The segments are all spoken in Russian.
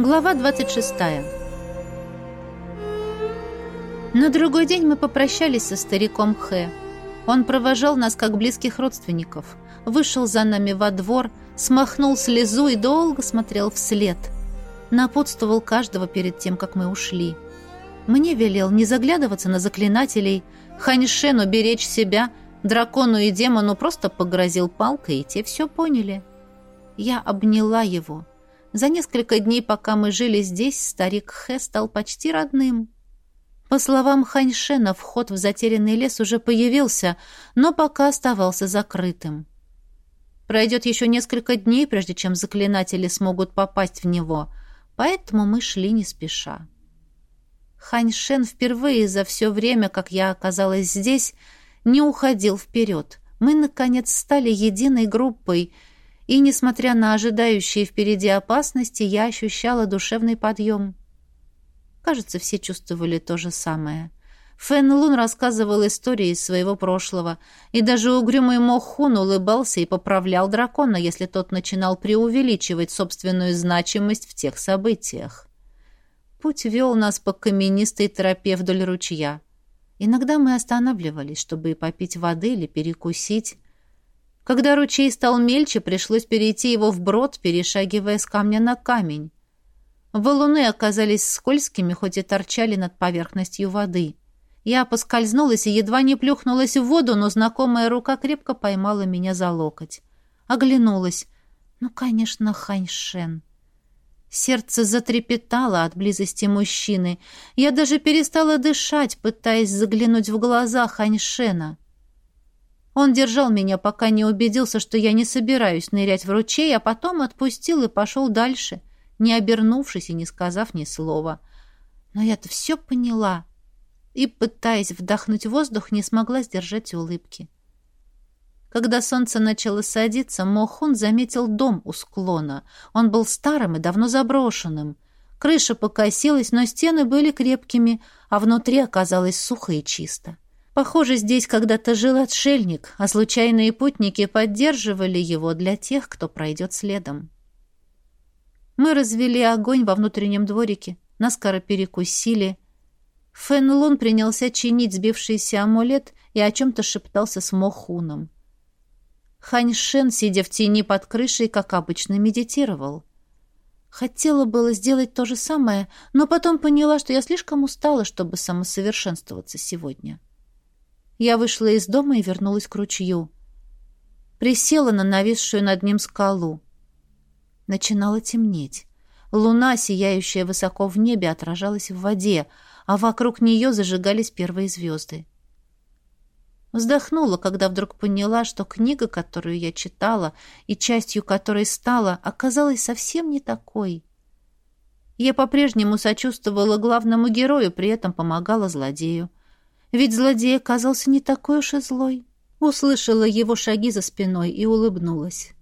Глава 26. На другой день мы попрощались со стариком Хэ. Он провожал нас как близких родственников, вышел за нами во двор, смахнул слезу и долго смотрел вслед. Напутствовал каждого перед тем, как мы ушли. Мне велел не заглядываться на заклинателей, Ханьшену беречь себя, дракону и демону просто погрозил палкой, и те все поняли. Я обняла его. За несколько дней, пока мы жили здесь, старик Хэ стал почти родным. По словам Ханьшена, вход в затерянный лес уже появился, но пока оставался закрытым. Пройдет еще несколько дней, прежде чем заклинатели смогут попасть в него, поэтому мы шли не спеша. Ханьшен впервые за все время, как я оказалась здесь, не уходил вперед. Мы, наконец, стали единой группой, и, несмотря на ожидающие впереди опасности, я ощущала душевный подъем. Кажется, все чувствовали то же самое. Фэн Лун рассказывал истории из своего прошлого, и даже угрюмый Мохун улыбался и поправлял дракона, если тот начинал преувеличивать собственную значимость в тех событиях. Путь вел нас по каменистой тропе вдоль ручья. Иногда мы останавливались, чтобы попить воды или перекусить. Когда ручей стал мельче, пришлось перейти его вброд, перешагивая с камня на камень. Валуны оказались скользкими, хоть и торчали над поверхностью воды. Я поскользнулась и едва не плюхнулась в воду, но знакомая рука крепко поймала меня за локоть. Оглянулась. Ну, конечно, Ханьшен. Сердце затрепетало от близости мужчины. Я даже перестала дышать, пытаясь заглянуть в глаза Ханьшена. Он держал меня, пока не убедился, что я не собираюсь нырять в ручей, а потом отпустил и пошел дальше — не обернувшись и не сказав ни слова. Но я-то все поняла и, пытаясь вдохнуть воздух, не смогла сдержать улыбки. Когда солнце начало садиться, Мохун заметил дом у склона. Он был старым и давно заброшенным. Крыша покосилась, но стены были крепкими, а внутри оказалось сухо и чисто. Похоже, здесь когда-то жил отшельник, а случайные путники поддерживали его для тех, кто пройдет следом. Мы развели огонь во внутреннем дворике, наскоро перекусили. Фэн Лун принялся чинить сбившийся амулет и о чем-то шептался с Мохуном. Хань Шен, сидя в тени под крышей, как обычно, медитировал. Хотела было сделать то же самое, но потом поняла, что я слишком устала, чтобы самосовершенствоваться сегодня. Я вышла из дома и вернулась к ручью. Присела на нависшую над ним скалу. Начинало темнеть. Луна, сияющая высоко в небе, отражалась в воде, а вокруг нее зажигались первые звезды. Вздохнула, когда вдруг поняла, что книга, которую я читала и частью которой стала, оказалась совсем не такой. Я по-прежнему сочувствовала главному герою, при этом помогала злодею. Ведь злодей оказался не такой уж и злой. Услышала его шаги за спиной и улыбнулась.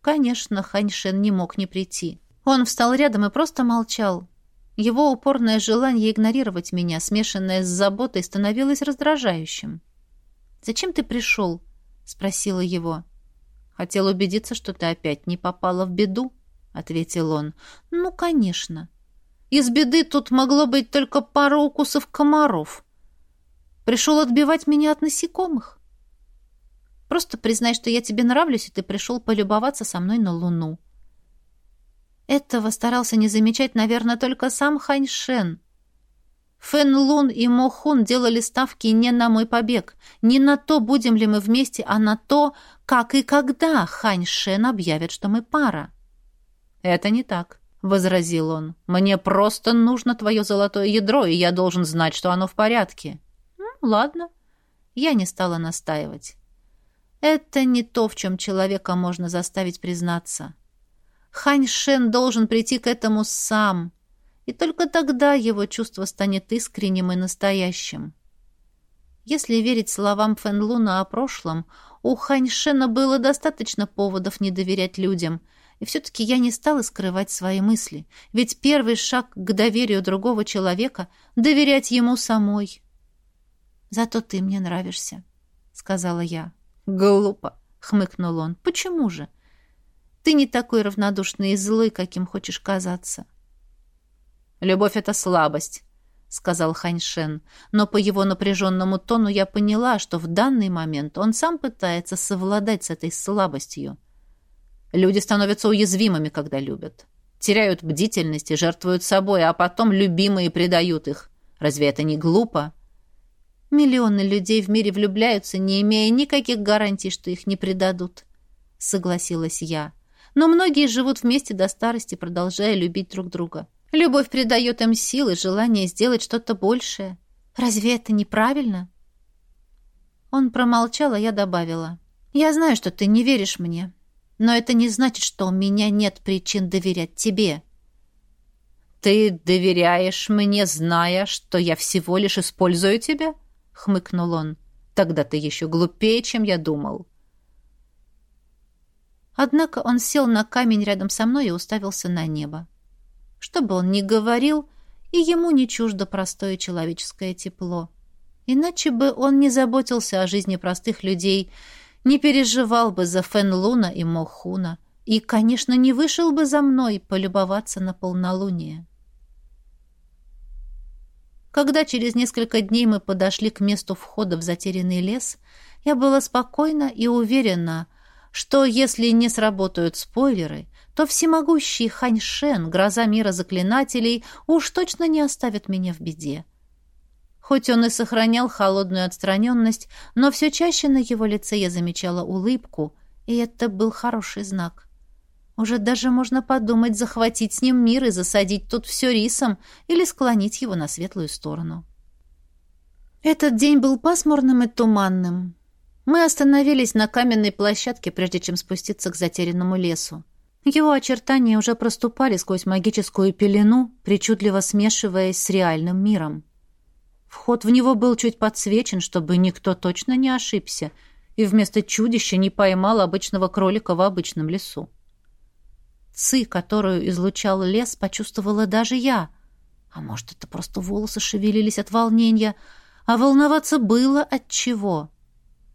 Конечно, Ханьшен не мог не прийти. Он встал рядом и просто молчал. Его упорное желание игнорировать меня, смешанное с заботой, становилось раздражающим. «Зачем ты пришел?» — спросила его. «Хотел убедиться, что ты опять не попала в беду», — ответил он. «Ну, конечно. Из беды тут могло быть только пара укусов комаров. Пришел отбивать меня от насекомых. Просто признай, что я тебе нравлюсь, и ты пришел полюбоваться со мной на Луну». Этого старался не замечать, наверное, только сам Ханьшен. Фэн Лун и Мо Хун делали ставки не на мой побег, не на то, будем ли мы вместе, а на то, как и когда Хань Шен объявит, что мы пара. «Это не так», — возразил он. «Мне просто нужно твое золотое ядро, и я должен знать, что оно в порядке». «Ну, ладно». Я не стала настаивать. Это не то, в чем человека можно заставить признаться. Хань Шен должен прийти к этому сам, и только тогда его чувство станет искренним и настоящим. Если верить словам Фэн Луна о прошлом, у Хань Шена было достаточно поводов не доверять людям, и все-таки я не стала скрывать свои мысли, ведь первый шаг к доверию другого человека — доверять ему самой. «Зато ты мне нравишься», — сказала я. «Глупо», — хмыкнул он. «Почему же? Ты не такой равнодушный и злой, каким хочешь казаться». Любовь — это слабость, — сказал Ханьшен, но по его напряженному тону я поняла, что в данный момент он сам пытается совладать с этой слабостью. Люди становятся уязвимыми, когда любят. Теряют бдительность и жертвуют собой, а потом любимые предают их. Разве это не глупо? Миллионы людей в мире влюбляются, не имея никаких гарантий, что их не предадут, — согласилась я. Но многие живут вместе до старости, продолжая любить друг друга. — Любовь придает им силы, желание сделать что-то большее. Разве это неправильно? Он промолчал, а я добавила. Я знаю, что ты не веришь мне, но это не значит, что у меня нет причин доверять тебе. Ты доверяешь мне, зная, что я всего лишь использую тебя? Хмыкнул он. Тогда ты еще глупее, чем я думал. Однако он сел на камень рядом со мной и уставился на небо. Что бы он ни говорил, и ему не чуждо простое человеческое тепло. Иначе бы он не заботился о жизни простых людей, не переживал бы за Фен Луна и Мохуна и, конечно, не вышел бы за мной полюбоваться на полнолуние. Когда через несколько дней мы подошли к месту входа в затерянный лес, я была спокойна и уверена, что если не сработают спойлеры, то всемогущий Ханьшен, гроза мира заклинателей, уж точно не оставит меня в беде. Хоть он и сохранял холодную отстраненность, но все чаще на его лице я замечала улыбку, и это был хороший знак. Уже даже можно подумать захватить с ним мир и засадить тут все рисом или склонить его на светлую сторону. Этот день был пасмурным и туманным. Мы остановились на каменной площадке, прежде чем спуститься к затерянному лесу. Его очертания уже проступали сквозь магическую пелену, причудливо смешиваясь с реальным миром. Вход в него был чуть подсвечен, чтобы никто точно не ошибся, и вместо чудища не поймал обычного кролика в обычном лесу. Ци, которую излучал лес, почувствовала даже я. А может, это просто волосы шевелились от волнения, а волноваться было от чего.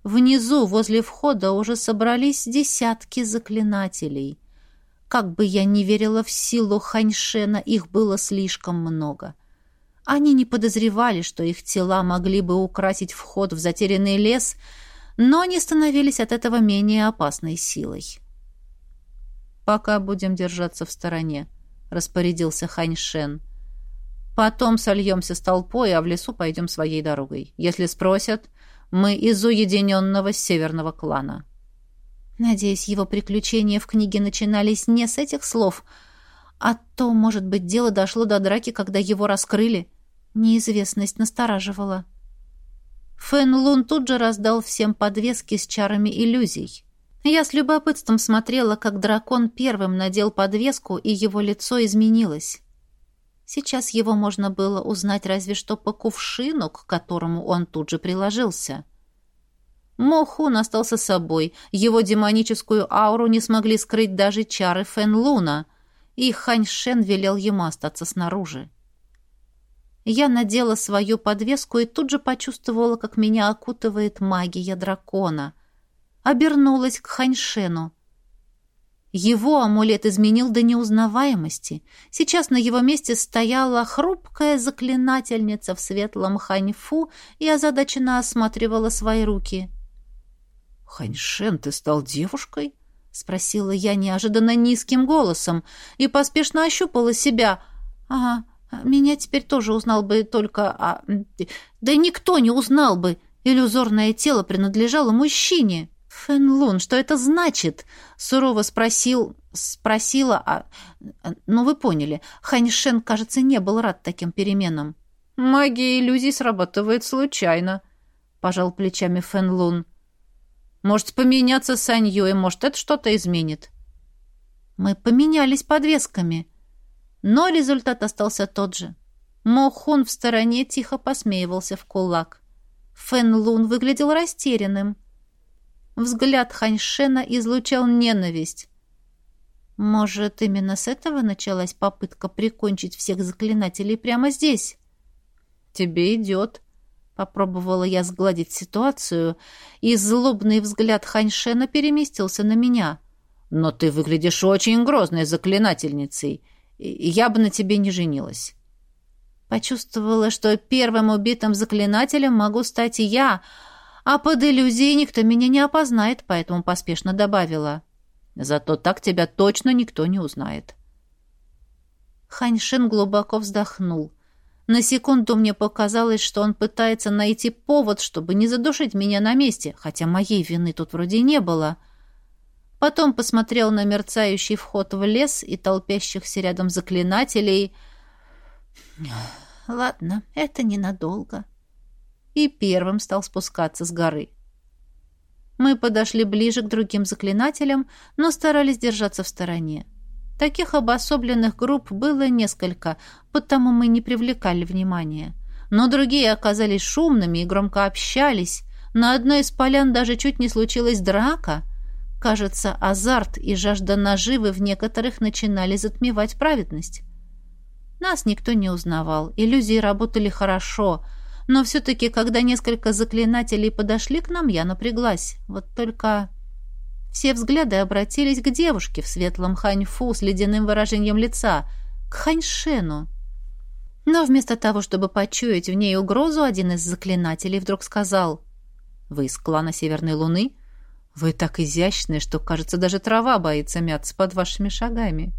Внизу, возле входа, уже собрались десятки заклинателей — как бы я ни верила в силу Ханьшена, их было слишком много. Они не подозревали, что их тела могли бы украсить вход в затерянный лес, но не становились от этого менее опасной силой. «Пока будем держаться в стороне», — распорядился Ханьшен. «Потом сольемся с толпой, а в лесу пойдем своей дорогой. Если спросят, мы из уединенного северного клана». Надеюсь, его приключения в книге начинались не с этих слов, а то, может быть, дело дошло до драки, когда его раскрыли. Неизвестность настораживала. Фэн Лун тут же раздал всем подвески с чарами иллюзий. Я с любопытством смотрела, как дракон первым надел подвеску, и его лицо изменилось. Сейчас его можно было узнать разве что по кувшину, к которому он тут же приложился. Мохун остался собой. Его демоническую ауру не смогли скрыть даже чары Фэн Луна, и Хань Шен велел ему остаться снаружи. Я надела свою подвеску и тут же почувствовала, как меня окутывает магия дракона. Обернулась к Ханьшену. Его амулет изменил до неузнаваемости. Сейчас на его месте стояла хрупкая заклинательница в светлом ханьфу и озадаченно осматривала свои руки — «Ханьшен, ты стал девушкой?» — спросила я неожиданно низким голосом и поспешно ощупала себя. «Ага, меня теперь тоже узнал бы только... А, да никто не узнал бы. Иллюзорное тело принадлежало мужчине». «Фэн Лун, что это значит?» — сурово спросил... Спросила, а... Ну, вы поняли. Ханьшен, кажется, не был рад таким переменам. «Магия иллюзий срабатывает случайно», — пожал плечами Фэн Лун. Может, поменяться с Аньей, может, это что-то изменит. Мы поменялись подвесками, но результат остался тот же. Мохун в стороне тихо посмеивался в кулак. Фэн Лун выглядел растерянным. Взгляд Ханьшена излучал ненависть. Может, именно с этого началась попытка прикончить всех заклинателей прямо здесь? «Тебе идет», Попробовала я сгладить ситуацию, и злобный взгляд Ханьшена переместился на меня. «Но ты выглядишь очень грозной заклинательницей. Я бы на тебе не женилась». Почувствовала, что первым убитым заклинателем могу стать я, а под иллюзией никто меня не опознает, поэтому поспешно добавила. Зато так тебя точно никто не узнает. Ханьшин глубоко вздохнул. На секунду мне показалось, что он пытается найти повод, чтобы не задушить меня на месте, хотя моей вины тут вроде не было. Потом посмотрел на мерцающий вход в лес и толпящихся рядом заклинателей. Ладно, это ненадолго. И первым стал спускаться с горы. Мы подошли ближе к другим заклинателям, но старались держаться в стороне. Таких обособленных групп было несколько, потому мы не привлекали внимания. Но другие оказались шумными и громко общались. На одной из полян даже чуть не случилась драка. Кажется, азарт и жажда наживы в некоторых начинали затмевать праведность. Нас никто не узнавал, иллюзии работали хорошо, но все-таки, когда несколько заклинателей подошли к нам, я напряглась. Вот только... Все взгляды обратились к девушке в светлом ханьфу с ледяным выражением лица, к ханьшену. Но вместо того, чтобы почуять в ней угрозу, один из заклинателей вдруг сказал «Вы из клана Северной Луны? Вы так изящны, что, кажется, даже трава боится мяться под вашими шагами».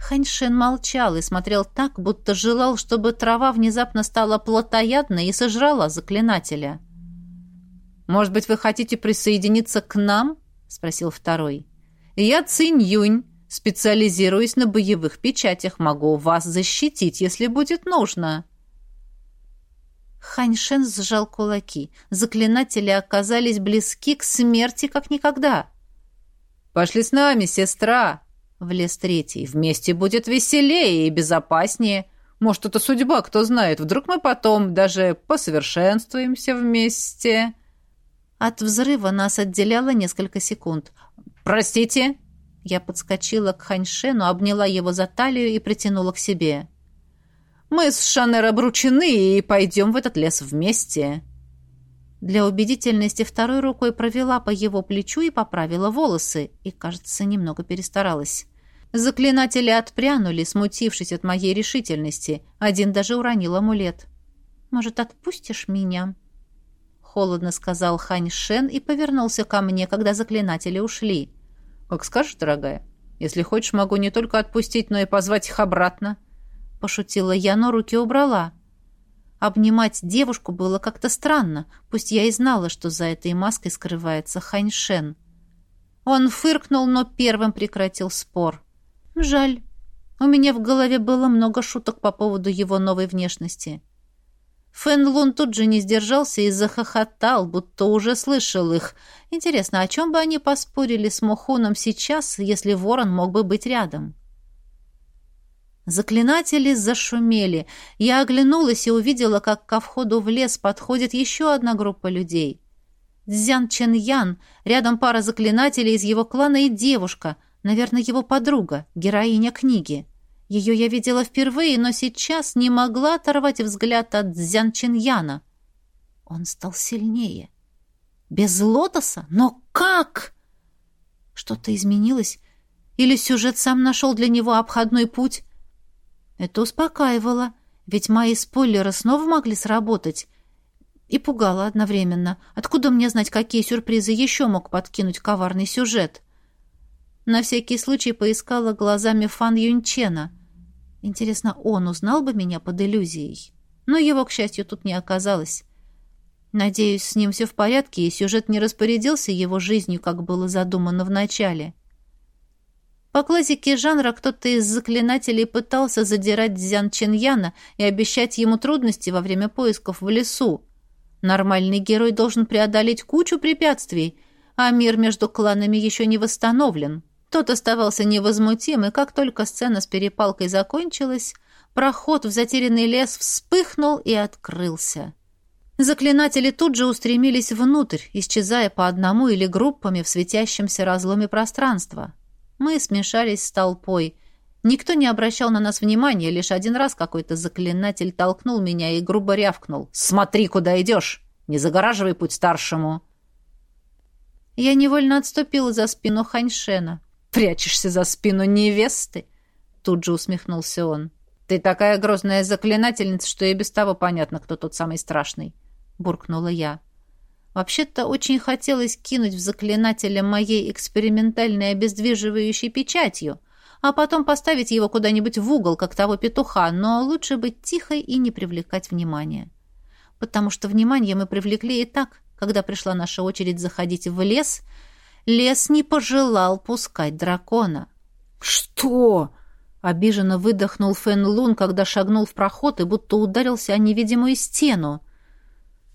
Ханьшен молчал и смотрел так, будто желал, чтобы трава внезапно стала плотоядной и сожрала заклинателя. «Может быть, вы хотите присоединиться к нам?» — спросил второй. «Я Цинь Юнь, специализируюсь на боевых печатях. Могу вас защитить, если будет нужно». Ханьшен сжал кулаки. Заклинатели оказались близки к смерти, как никогда. «Пошли с нами, сестра!» — влез третий. «Вместе будет веселее и безопаснее. Может, это судьба, кто знает. Вдруг мы потом даже посовершенствуемся вместе». От взрыва нас отделяло несколько секунд. «Простите!» Я подскочила к Ханьшену, обняла его за талию и притянула к себе. «Мы с Шанер обручены и пойдем в этот лес вместе!» Для убедительности второй рукой провела по его плечу и поправила волосы, и, кажется, немного перестаралась. Заклинатели отпрянули, смутившись от моей решительности. Один даже уронил амулет. «Может, отпустишь меня?» холодно сказал Хань Шен и повернулся ко мне, когда заклинатели ушли. «Как скажешь, дорогая. Если хочешь, могу не только отпустить, но и позвать их обратно». Пошутила я, но руки убрала. Обнимать девушку было как-то странно, пусть я и знала, что за этой маской скрывается Хань Шен. Он фыркнул, но первым прекратил спор. «Жаль. У меня в голове было много шуток по поводу его новой внешности». Фэн Лун тут же не сдержался и захохотал, будто уже слышал их. Интересно, о чем бы они поспорили с Мохуном сейчас, если ворон мог бы быть рядом? Заклинатели зашумели. Я оглянулась и увидела, как ко входу в лес подходит еще одна группа людей. Цзян Чен Ян, рядом пара заклинателей из его клана и девушка, наверное, его подруга, героиня книги. Ее я видела впервые, но сейчас не могла оторвать взгляд от Дзян Чиньяна. Он стал сильнее. Без лотоса? Но как? Что-то изменилось? Или сюжет сам нашел для него обходной путь? Это успокаивало, ведь мои спойлеры снова могли сработать. И пугало одновременно. Откуда мне знать, какие сюрпризы еще мог подкинуть коварный сюжет? На всякий случай поискала глазами Фан Юнчена — Интересно, он узнал бы меня под иллюзией? Но его, к счастью, тут не оказалось. Надеюсь, с ним все в порядке, и сюжет не распорядился его жизнью, как было задумано в начале. По классике жанра кто-то из заклинателей пытался задирать Дзян Чиньяна и обещать ему трудности во время поисков в лесу. Нормальный герой должен преодолеть кучу препятствий, а мир между кланами еще не восстановлен. Тот оставался невозмутим, и как только сцена с перепалкой закончилась, проход в затерянный лес вспыхнул и открылся. Заклинатели тут же устремились внутрь, исчезая по одному или группами в светящемся разломе пространства. Мы смешались с толпой. Никто не обращал на нас внимания, лишь один раз какой-то заклинатель толкнул меня и грубо рявкнул. «Смотри, куда идешь! Не загораживай путь старшему!» Я невольно отступила за спину Ханьшена. Прячешься за спину невесты?» Тут же усмехнулся он. «Ты такая грозная заклинательница, что и без того понятно, кто тот самый страшный», — буркнула я. Вообще-то очень хотелось кинуть в заклинателя моей экспериментальной обездвиживающей печатью, а потом поставить его куда-нибудь в угол, как того петуха, но лучше быть тихой и не привлекать внимания. Потому что внимание мы привлекли и так, когда пришла наша очередь заходить в лес, лес не пожелал пускать дракона. «Что?» Обиженно выдохнул Фэн Лун, когда шагнул в проход и будто ударился о невидимую стену.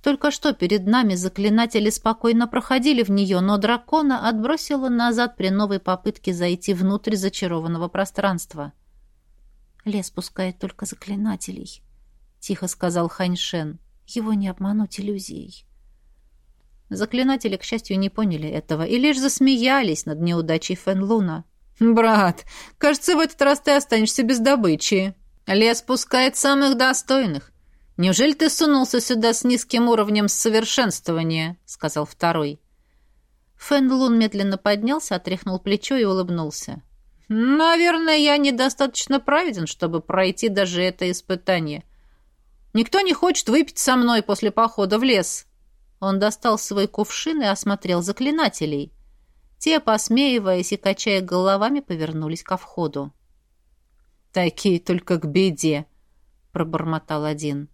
Только что перед нами заклинатели спокойно проходили в нее, но дракона отбросило назад при новой попытке зайти внутрь зачарованного пространства. «Лес пускает только заклинателей», — тихо сказал Ханьшен. «Его не обмануть иллюзией». Заклинатели, к счастью, не поняли этого и лишь засмеялись над неудачей Фэн Луна. «Брат, кажется, в этот раз ты останешься без добычи. Лес пускает самых достойных. Неужели ты сунулся сюда с низким уровнем совершенствования?» — сказал второй. Фэн Лун медленно поднялся, отряхнул плечо и улыбнулся. «Наверное, я недостаточно праведен, чтобы пройти даже это испытание. Никто не хочет выпить со мной после похода в лес». Он достал свой кувшин и осмотрел заклинателей. Те, посмеиваясь и качая головами, повернулись ко входу. «Такие только к беде!» — пробормотал один.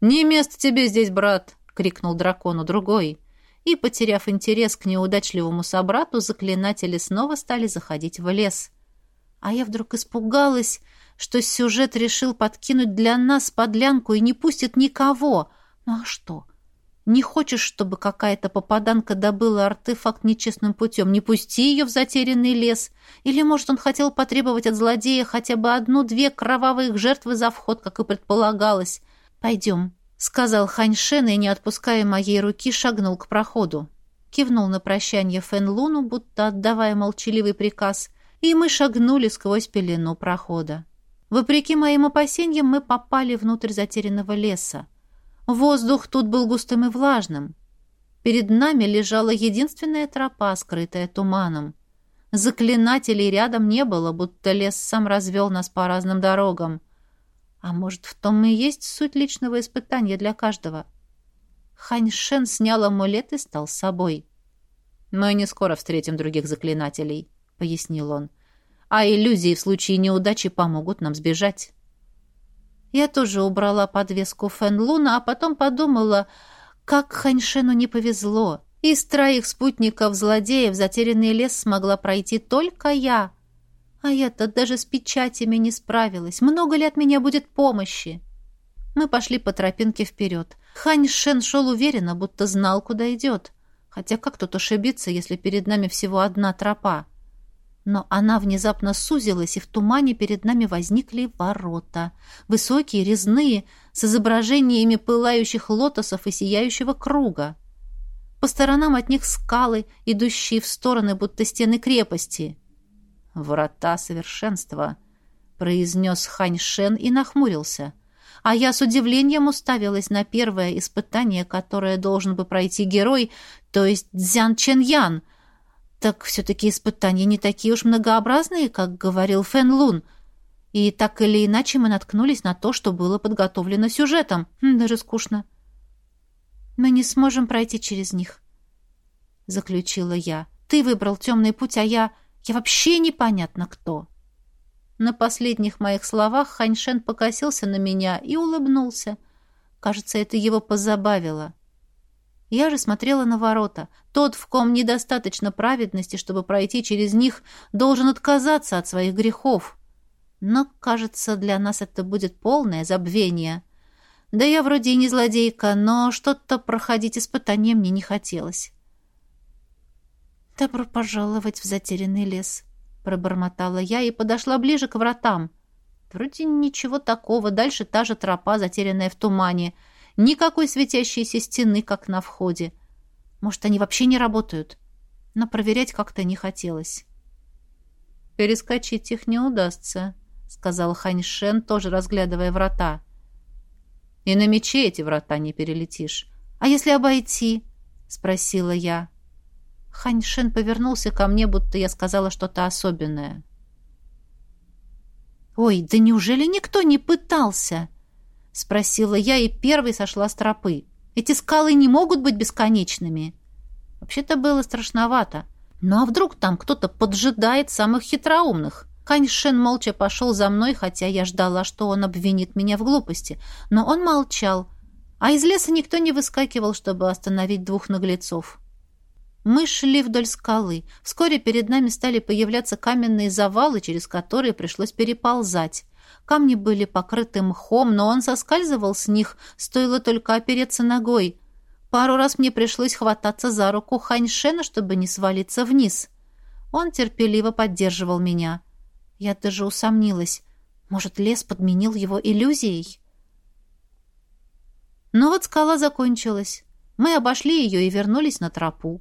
«Не место тебе здесь, брат!» — крикнул дракону другой. И, потеряв интерес к неудачливому собрату, заклинатели снова стали заходить в лес. А я вдруг испугалась, что сюжет решил подкинуть для нас подлянку и не пустит никого. Ну а что? — не хочешь, чтобы какая-то попаданка добыла артефакт нечестным путем? Не пусти ее в затерянный лес. Или, может, он хотел потребовать от злодея хотя бы одну-две кровавых жертвы за вход, как и предполагалось. «Пойдем», — сказал Ханьшен и, не отпуская моей руки, шагнул к проходу. Кивнул на прощание Фэн Луну, будто отдавая молчаливый приказ, и мы шагнули сквозь пелену прохода. Вопреки моим опасениям, мы попали внутрь затерянного леса. Воздух тут был густым и влажным. Перед нами лежала единственная тропа, скрытая туманом. Заклинателей рядом не было, будто лес сам развел нас по разным дорогам. А может, в том и есть суть личного испытания для каждого? Ханьшен снял амулет и стал собой. «Мы не скоро встретим других заклинателей», — пояснил он. «А иллюзии в случае неудачи помогут нам сбежать». Я тоже убрала подвеску Фэнлуна, а потом подумала, как Ханьшену не повезло. Из троих спутников-злодеев затерянный лес смогла пройти только я. А я-то даже с печатями не справилась. Много ли от меня будет помощи? Мы пошли по тропинке вперед. Ханьшен шел уверенно, будто знал, куда идет. Хотя как тут ошибиться, если перед нами всего одна тропа? Но она внезапно сузилась, и в тумане перед нами возникли ворота. Высокие, резные, с изображениями пылающих лотосов и сияющего круга. По сторонам от них скалы, идущие в стороны, будто стены крепости. «Врата совершенства», — произнес Хань Шен и нахмурился. А я с удивлением уставилась на первое испытание, которое должен бы пройти герой, то есть Цзян Чен Ян — так все-таки испытания не такие уж многообразные, как говорил Фэн Лун. И так или иначе мы наткнулись на то, что было подготовлено сюжетом. Хм, даже скучно. Мы не сможем пройти через них, — заключила я. Ты выбрал темный путь, а я... Я вообще непонятно кто. На последних моих словах Ханьшен покосился на меня и улыбнулся. Кажется, это его позабавило. Я же смотрела на ворота. Тот, в ком недостаточно праведности, чтобы пройти через них, должен отказаться от своих грехов. Но, кажется, для нас это будет полное забвение. Да я вроде и не злодейка, но что-то проходить испытание мне не хотелось. «Добро пожаловать в затерянный лес», — пробормотала я и подошла ближе к вратам. Вроде ничего такого, дальше та же тропа, затерянная в тумане — Никакой светящейся стены, как на входе. Может, они вообще не работают? Но проверять как-то не хотелось. «Перескочить их не удастся», — сказал Ханьшен, тоже разглядывая врата. «И на мече эти врата не перелетишь. А если обойти?» — спросила я. Ханьшен повернулся ко мне, будто я сказала что-то особенное. «Ой, да неужели никто не пытался?» — спросила я и первой сошла с тропы. «Эти скалы не могут быть бесконечными». Вообще-то было страшновато. Ну а вдруг там кто-то поджидает самых хитроумных? Ханьшен молча пошел за мной, хотя я ждала, что он обвинит меня в глупости. Но он молчал, а из леса никто не выскакивал, чтобы остановить двух наглецов. Мы шли вдоль скалы. Вскоре перед нами стали появляться каменные завалы, через которые пришлось переползать. Камни были покрыты мхом, но он соскальзывал с них, стоило только опереться ногой. Пару раз мне пришлось хвататься за руку Ханьшена, чтобы не свалиться вниз. Он терпеливо поддерживал меня. Я даже усомнилась. Может, лес подменил его иллюзией? Но вот скала закончилась. Мы обошли ее и вернулись на тропу.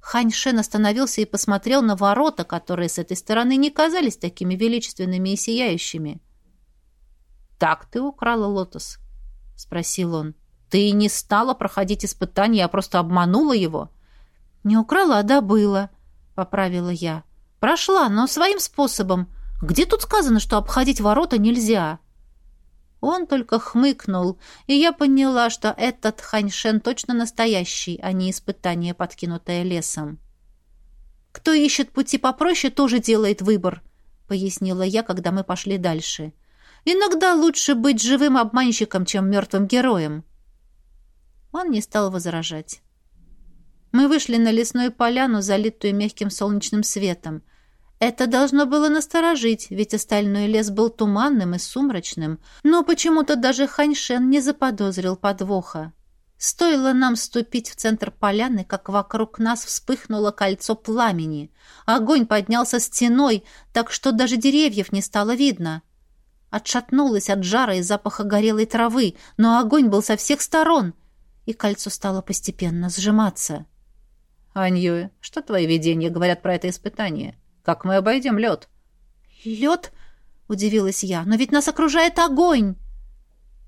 Ханьшен остановился и посмотрел на ворота, которые с этой стороны не казались такими величественными и сияющими. «Так ты украла лотос?» — спросил он. «Ты не стала проходить испытания, а просто обманула его?» «Не украла, а добыла», — поправила я. «Прошла, но своим способом. Где тут сказано, что обходить ворота нельзя?» Он только хмыкнул, и я поняла, что этот Ханьшен точно настоящий, а не испытание, подкинутое лесом. «Кто ищет пути попроще, тоже делает выбор», — пояснила я, когда мы пошли дальше. «Иногда лучше быть живым обманщиком, чем мертвым героем». Он не стал возражать. Мы вышли на лесную поляну, залитую мягким солнечным светом. Это должно было насторожить, ведь остальной лес был туманным и сумрачным, но почему-то даже Ханьшен не заподозрил подвоха. Стоило нам ступить в центр поляны, как вокруг нас вспыхнуло кольцо пламени. Огонь поднялся стеной, так что даже деревьев не стало видно. Отшатнулась от жара и запаха горелой травы, но огонь был со всех сторон, и кольцо стало постепенно сжиматься. «Аньюэ, что твои видения говорят про это испытание?» Как мы обойдем лед?» «Лед?» — удивилась я. «Но ведь нас окружает огонь!»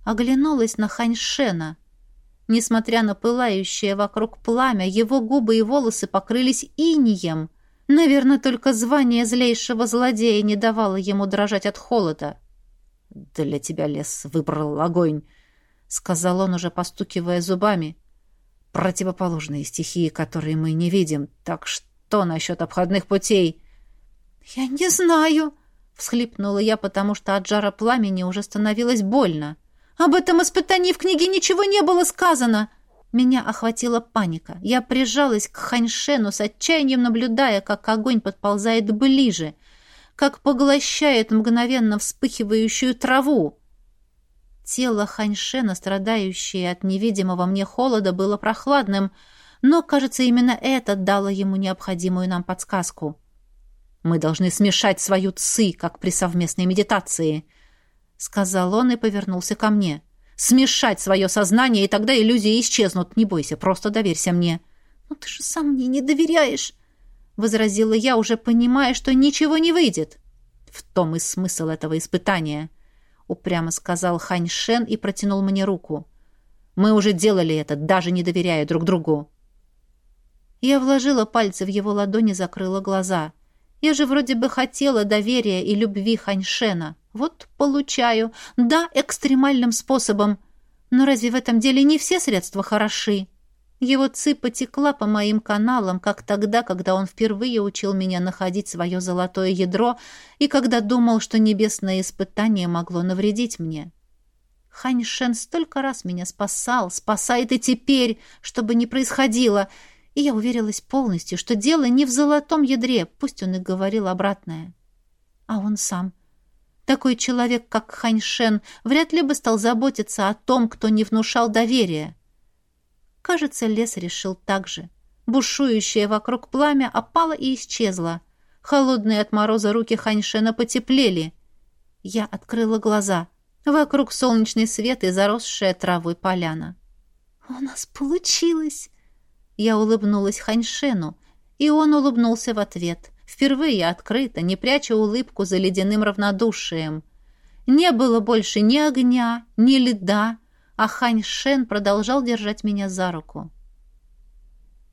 Оглянулась на Ханьшена. Несмотря на пылающее вокруг пламя, его губы и волосы покрылись инием. Наверное, только звание злейшего злодея не давало ему дрожать от холода. «Для тебя лес выбрал огонь», — сказал он, уже постукивая зубами. «Противоположные стихии, которые мы не видим. Так что насчет обходных путей?» «Я не знаю», — всхлипнула я, потому что от жара пламени уже становилось больно. «Об этом испытании в книге ничего не было сказано!» Меня охватила паника. Я прижалась к Ханьшену с отчаянием, наблюдая, как огонь подползает ближе, как поглощает мгновенно вспыхивающую траву. Тело Ханьшена, страдающее от невидимого мне холода, было прохладным, но, кажется, именно это дало ему необходимую нам подсказку. Мы должны смешать свою ци, как при совместной медитации», — сказал он и повернулся ко мне. «Смешать свое сознание, и тогда иллюзии исчезнут. Не бойся, просто доверься мне». «Но ты же сам мне не доверяешь», — возразила я, уже понимая, что ничего не выйдет. «В том и смысл этого испытания», — упрямо сказал Хань Шен и протянул мне руку. «Мы уже делали это, даже не доверяя друг другу». Я вложила пальцы в его ладони, закрыла глаза — я же вроде бы хотела доверия и любви Ханьшена. Вот получаю. Да, экстремальным способом. Но разве в этом деле не все средства хороши? Его ци потекла по моим каналам, как тогда, когда он впервые учил меня находить свое золотое ядро и когда думал, что небесное испытание могло навредить мне. Ханьшен столько раз меня спасал, спасает и теперь, чтобы не происходило — и я уверилась полностью, что дело не в золотом ядре, пусть он и говорил обратное. А он сам. Такой человек, как Ханьшен, вряд ли бы стал заботиться о том, кто не внушал доверия. Кажется, лес решил так же. Бушующее вокруг пламя опало и исчезло. Холодные от мороза руки Ханьшена потеплели. Я открыла глаза. Вокруг солнечный свет и заросшая травой поляна. «У нас получилось!» Я улыбнулась Ханьшену, и он улыбнулся в ответ, впервые открыто, не пряча улыбку за ледяным равнодушием. Не было больше ни огня, ни льда, а Ханьшен продолжал держать меня за руку.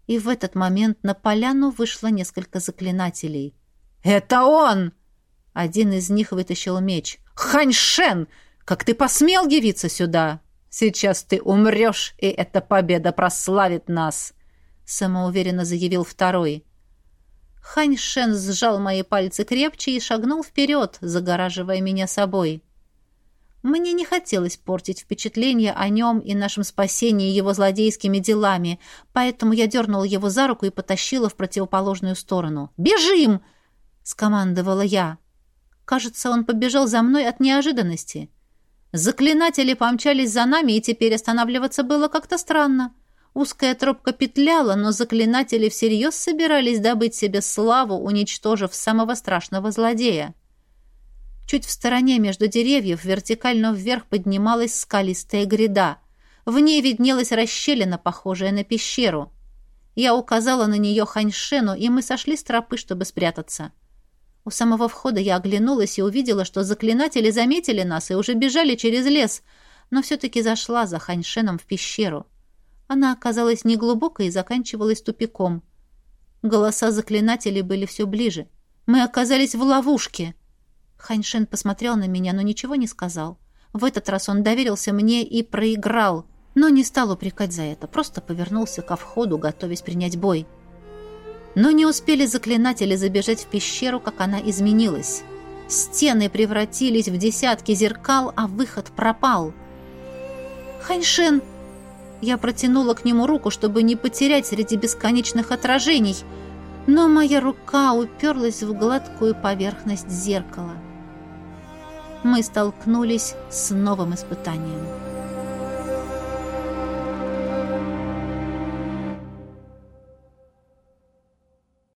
И в этот момент на поляну вышло несколько заклинателей. «Это он!» Один из них вытащил меч. «Ханьшен! Как ты посмел явиться сюда? Сейчас ты умрешь, и эта победа прославит нас!» Самоуверенно заявил второй. Ханьшен сжал мои пальцы крепче и шагнул вперед, загораживая меня собой. Мне не хотелось портить впечатление о нем и нашем спасении его злодейскими делами, поэтому я дернула его за руку и потащила в противоположную сторону. «Бежим!» — скомандовала я. Кажется, он побежал за мной от неожиданности. Заклинатели помчались за нами, и теперь останавливаться было как-то странно. Узкая тропка петляла, но заклинатели всерьез собирались добыть себе славу, уничтожив самого страшного злодея. Чуть в стороне между деревьев вертикально вверх поднималась скалистая гряда. В ней виднелась расщелина, похожая на пещеру. Я указала на нее Ханьшену, и мы сошли с тропы, чтобы спрятаться. У самого входа я оглянулась и увидела, что заклинатели заметили нас и уже бежали через лес, но все-таки зашла за Ханьшеном в пещеру. Она оказалась неглубокой и заканчивалась тупиком. Голоса заклинателей были все ближе. Мы оказались в ловушке. Ханьшен посмотрел на меня, но ничего не сказал. В этот раз он доверился мне и проиграл, но не стал упрекать за это, просто повернулся ко входу, готовясь принять бой. Но не успели заклинатели забежать в пещеру, как она изменилась. Стены превратились в десятки зеркал, а выход пропал. «Ханьшен!» Я протянула к нему руку, чтобы не потерять среди бесконечных отражений, но моя рука уперлась в гладкую поверхность зеркала. Мы столкнулись с новым испытанием.